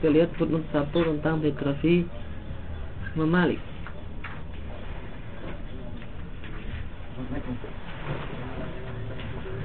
kita lihat footnote satu tentang biografi Imam Malik.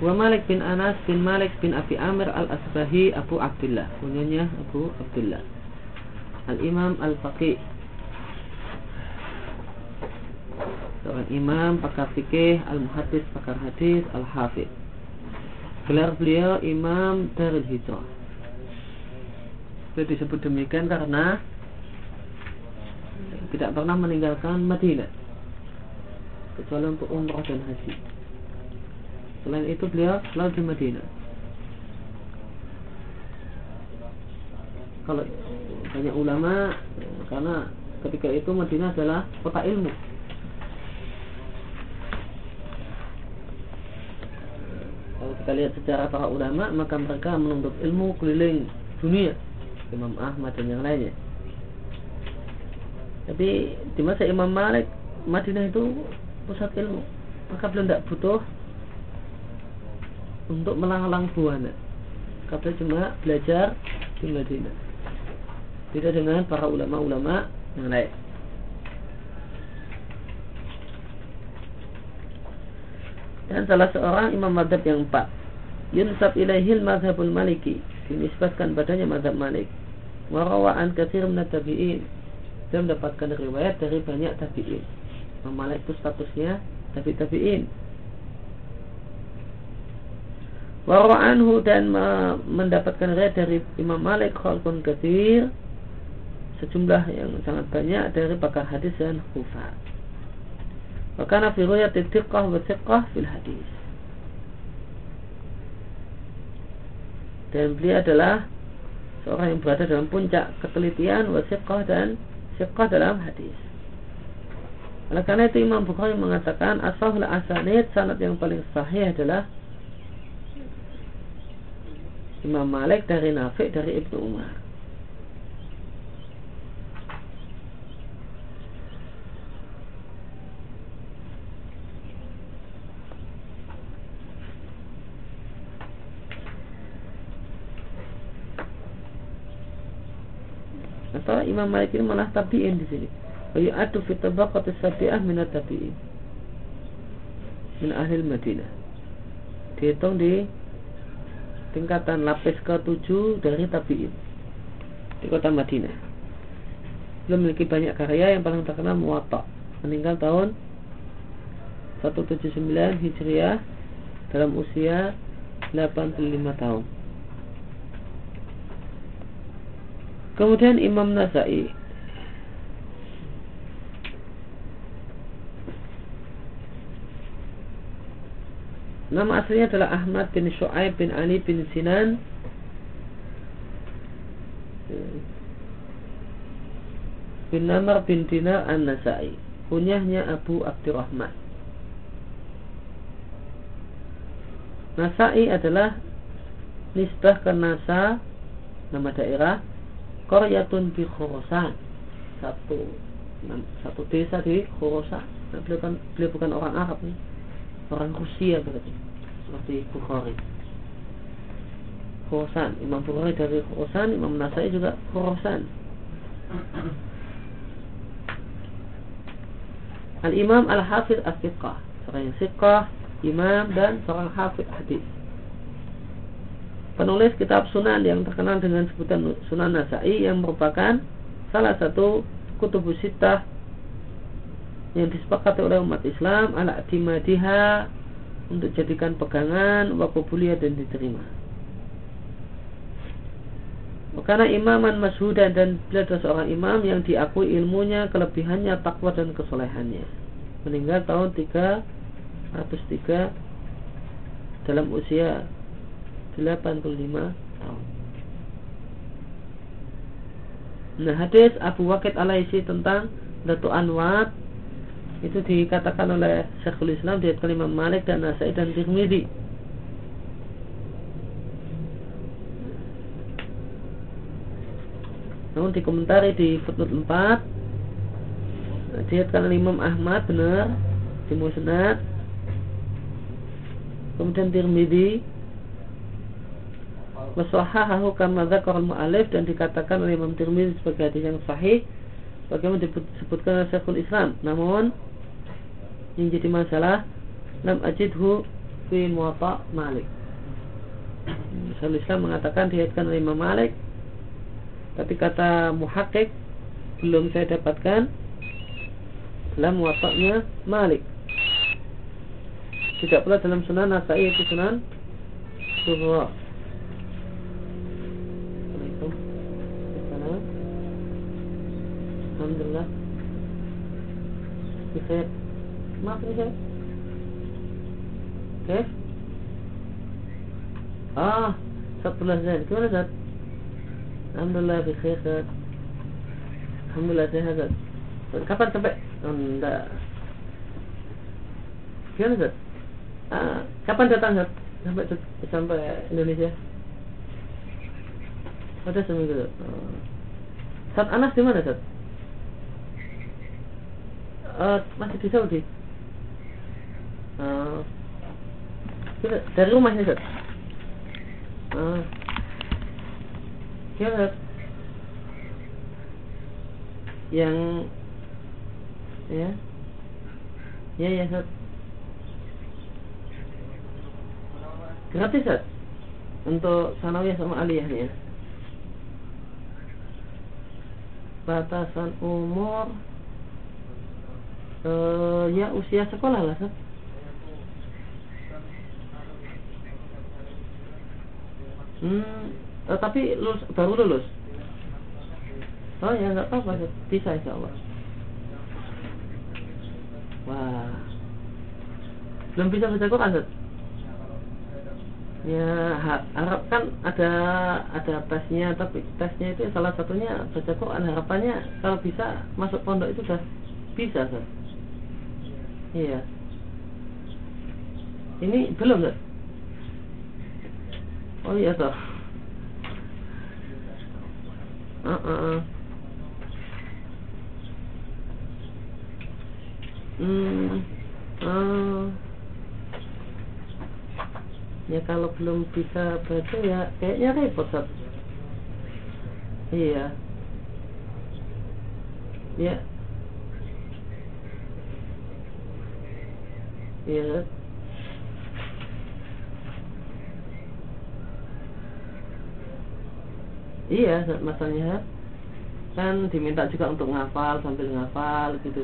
Wa Malik bin Anas bin Malik bin Abi Amir al-Asbahi Abu Abdullah. Kunyanya Abu Abdullah. Al-Imam Al-Faqih. Seorang imam, pakar fikih, al-muhadis, pakar hadis, al-hafid Gelar beliau imam dari hijrah Beliau disebut demikian karena Tidak pernah meninggalkan Madinah Kecuali untuk umrah dan haji Selain itu beliau selalu di Madinah. Kalau banyak ulama karena ketika itu Madinah adalah kota ilmu. Kalau kita lihat sejarah para ulama, maka mereka menuntut ilmu keliling dunia. Imam Ahmad dan yang lainnya. Tapi di masa Imam Malik, Madinah itu pusat ilmu. Maka belum tidak butuh untuk melanglang buana. Kata cuma belajar di Madinah. Tidak dengan para ulama-ulama yang lain. Dan salah seorang imam madhab yang empat. Yunsab ilaihil madhabul maliki. Dinisbatkan badannya madhab malik. Warawaan kathir tabi'in. Dia mendapatkan riwayat dari banyak tabi'in. Malik itu statusnya tabi tabi'in Warwa anhu dan mendapatkan riwayat dari Imam Malik khalqun kathir sejumlah yang sangat banyak dari pakar hadis dan hufaz. Wakana fi riwayat tiqah wa thiqah fil hadis. Dan beliau adalah seorang yang berada dalam puncak ketelitian wa thiqah dan thiqah dalam hadis. Oleh karena itu Imam Bukhari mengatakan asahul asanid sanad yang paling sahih adalah Imam Malik dari Nafi dari Ibnu Umar. Atau Imam Malik ini malah tabiin di sini. Wa yu'addu fi tabaqati sabi'ah min tabiin min ahli Madinah. Dihitung di tingkatan lapis ke-7 dari tabi'in di kota Madinah. Beliau memiliki banyak karya yang paling terkenal Muwatta. Meninggal tahun 179 Hijriah dalam usia 85 tahun. Kemudian Imam Nasai. Nama aslinya adalah Ahmad bin Shu'aib bin Ali bin Sinan. Bin Namar bin Dinar An-Nasai. Kunyahnya Abu Abdurrahman Nasai adalah nisbah ke Nasa nama daerah Koryatun di Khurasan. Satu satu desa di Khurasan. Nah, beliau, kan, beliau bukan orang Arab nih orang Rusia berarti seperti Bukhari. Khorasan Imam Bukhari dari Khorasan Imam Nasai juga Khorasan Al-Imam Al-Hafidh As-Siqah Seorang yang imam dan seorang hafidh hadis Penulis kitab sunan yang terkenal dengan sebutan Sunan Nasai yang merupakan salah satu kutubus sitah yang disepakati oleh umat Islam ala dimadiha untuk jadikan pegangan wakubulia dan diterima. Karena imaman mashudan dan beliau seorang imam yang diakui ilmunya, kelebihannya, takwa dan kesolehannya. Meninggal tahun 303 dalam usia 85 tahun. Nah hadis Abu Waqid Alaisi tentang Datu Anwar itu dikatakan oleh Syekhul Islam di Imam Malik dan Nasai dan Tirmidzi. Namun dikomentari di footnote 4 dilihatkan oleh Imam Ahmad benar di Musnad kemudian Tirmidzi wasahahahu kama dzakar al-mu'allif dan dikatakan oleh Imam Tirmizi sebagai hadis yang sahih bagaimana disebutkan oleh Syekhul Islam. Namun yang jadi masalah lam ajidhu fi muwatta Malik. Syekhul Islam mengatakan diriatkan oleh Imam Malik tapi kata muhakkik belum saya dapatkan dalam muwatta'nya Malik. Tidak pula dalam sunan Nasai itu sunan Surah Alhamdulillah Bisa Maaf ini saya Oke Ah Satu Zain Gimana Zat? Alhamdulillah Bisa Zat Alhamdulillah sehat Zat Kapan sampai? Oh, enggak Gimana Zat? Ah, kapan datang Zat? Sampai sampai Indonesia? Ada seminggu. Oh. Saat Anas di mana Zat? Uh, masih di? Saudi uh, dari rumahnya Zat uh, ya yang ya. Ya ya Zat gratis Zat untuk sanawiyah sama aliyahnya batasan umur uh, ya usia sekolah lah Sat. Hmm, uh, tapi lulus baru lulus. Oh ya nggak apa-apa, bisa insya Allah. Wah, belum bisa baca Quran, Sat. Ya, harap kan ada ada tesnya, tapi tesnya itu salah satunya baca Quran. Harapannya kalau bisa masuk pondok itu sudah bisa, Sat. Iya. Ini belum nggak? Oh iya toh. Uh, uh. Hmm. Uh. Ya kalau belum bisa baca ya kayaknya repot Sat. Iya. Ya, Iya. Iya, masalahnya kan diminta juga untuk ngafal sambil ngafal gitu.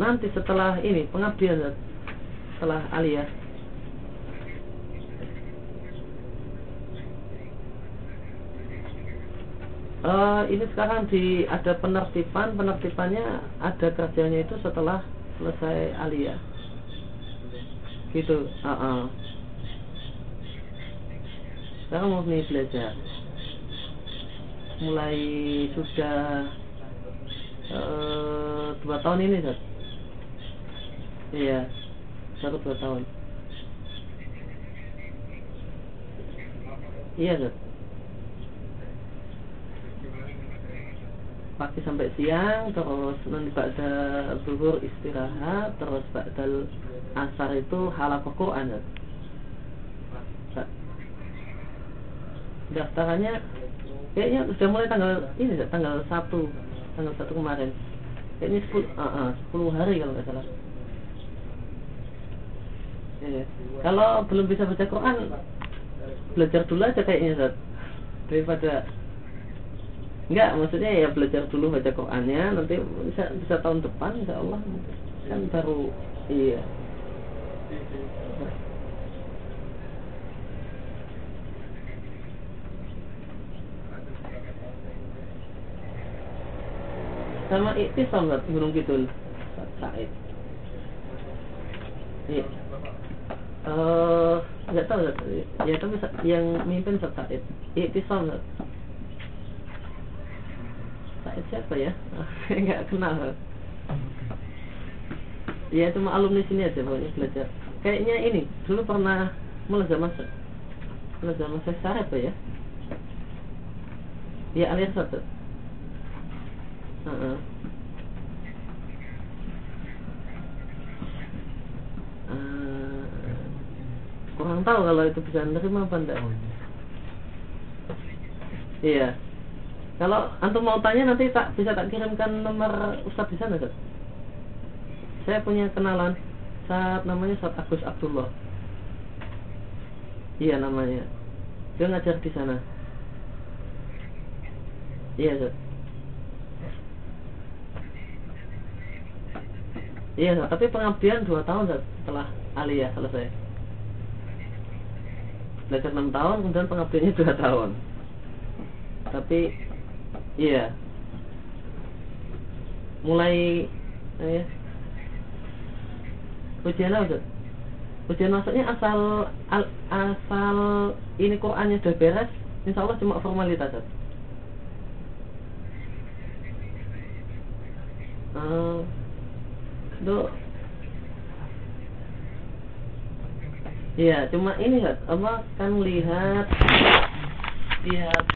Nanti setelah ini pengabdian setelah alias uh, ini sekarang di ada penertiban penertibannya ada kerjanya itu setelah selesai alia gitu uh -uh. sekarang mau nih belajar. Mulai sudah uh, dua tahun ini kan iya satu dua tahun. Iya kan pagi sampai siang terus nanti pada zuhur istirahat terus pada asar itu halaqah Quran daftarannya kayaknya sudah mulai tanggal ini tanggal satu tanggal satu kemarin kayaknya sepuluh uh, uh, 10 hari kalau nggak salah ya. kalau belum bisa baca Quran belajar dulu aja kayaknya Zat. daripada Enggak, maksudnya ya belajar dulu baca Qurannya, nanti bisa bisa tahun depan insya Allah kan baru iya. Sama itu sangat Gunung Kidul Said. Iya. Uh, nggak tahu ya tapi yang mimpin Said. Itu sangat Siapa ya? Saya nggak kenal. Ya cuma alumni sini aja pokoknya belajar. Kayaknya ini dulu pernah mulai zaman mulai zaman saya apa ya? Ya alias satu. Uh -uh. Uh, kurang tahu kalau itu bisa nerima apa enggak Oh, iya. iya kalau antum mau tanya nanti tak bisa tak kirimkan nomor ustadz di sana Ustaz. saya punya kenalan. Saat namanya Ustadz Agus Abdullah. Iya namanya. Dia ngajar di sana. Iya Ustaz iya tapi pengabdian dua tahun Ustaz, setelah aliyah selesai. Belajar enam tahun kemudian pengabdiannya dua tahun. Tapi iya mulai ya ujian apa Ustaz? ujian masuknya asal al- asal ini Qurannya sudah beres insya Allah cuma formalitas Ustaz. Eh, Iya, cuma ini nggak apa kan lihat lihat